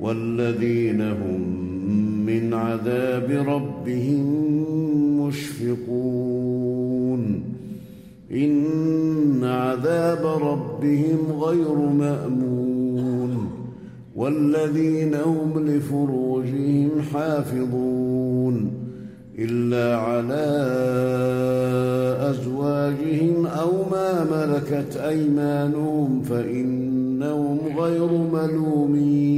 والذين هم من عذاب ربهم مشفقون. إن عذاب ربهم غير مأمون. والذين هم لفروجهم حافظون. إلا على أزواجهم أو ما ملكت أيمانهم فإنهم غير ملومين.